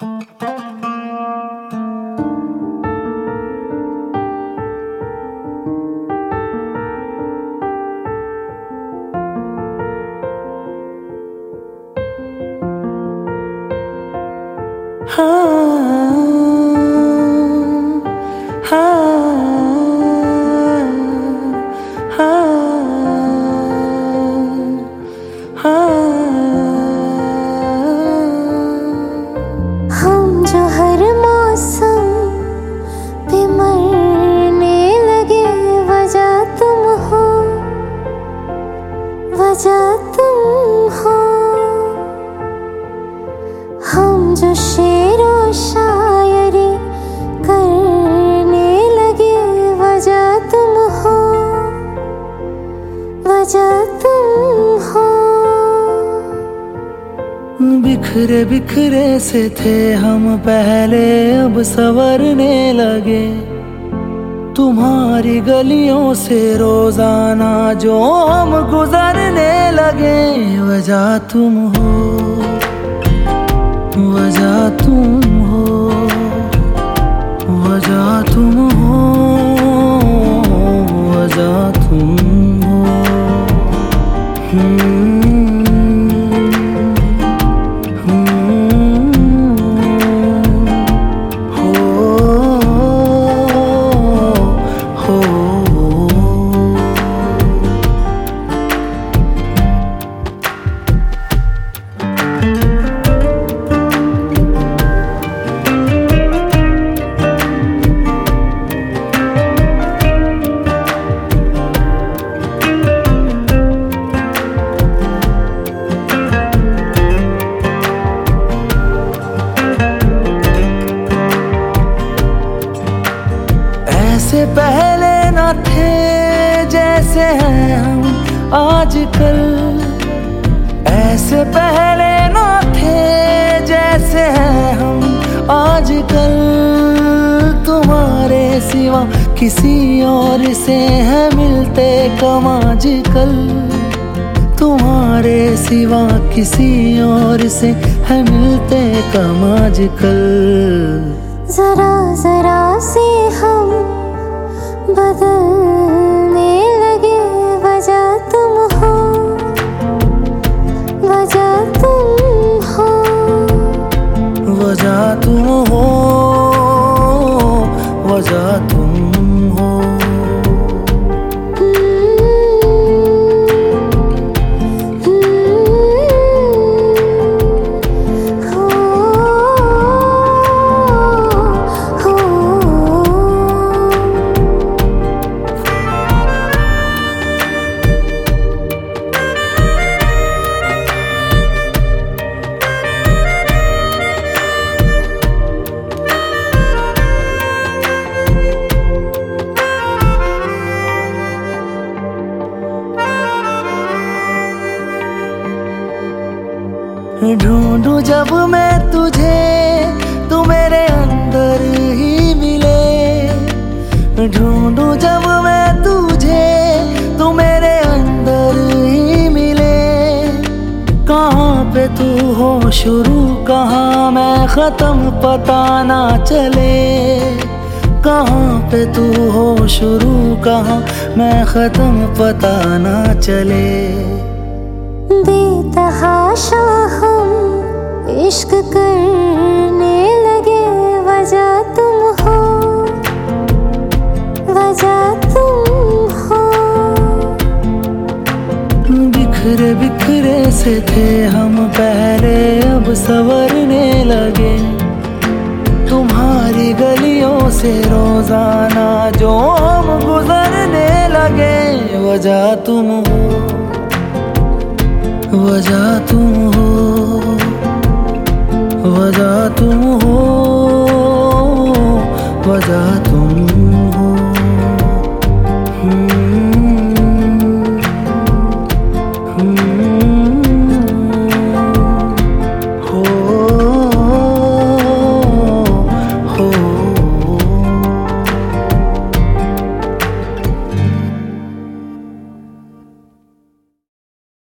हम वजह तुम हो हम जो शेरो शायरी करने लगे वजह तुम हो वजह तुम हो बिखरे बिखरे से थे हम पहले, अब सवरने लगे। तुम्हारी गलियों से रोज़ाना जो हम गुजरने लगे वजह तुम हो ऐसे पहले न थे जैसे हैं हम आजकल। ऐसे पहले न थे जैसे हैं हम आजकल। तुम्हारे सिवा किसी और से है मिलते कम आजकल। तुम्हारे सिवा किसी और से है मिलते कम आजकल। जरा जरा से हम बदलने ढूंढू जब मैं तुझे, तू मेरे अंदर ही मिले। ढूंढू जब मैं तुझे, तू मेरे अंदर ही मिले। कहाँ पे तू हो शुरू, कहाँ मैं खत्म पता ना चले। कहाँ पे तू हो शुरू, कहाँ मैं खत्म पता ना चले। बेतहाशा हम इश्क करने लगे, वजह तुम हो, वजह तुम हो। बिखरे बिखरे से थे हम पहले, अब सवरने लगे। तुम्हारी गलियों से रोज़ाना जो हम गुजरने लगे, वजह तुम हो। वजह तुम हो वजह तुम हो वजह तुम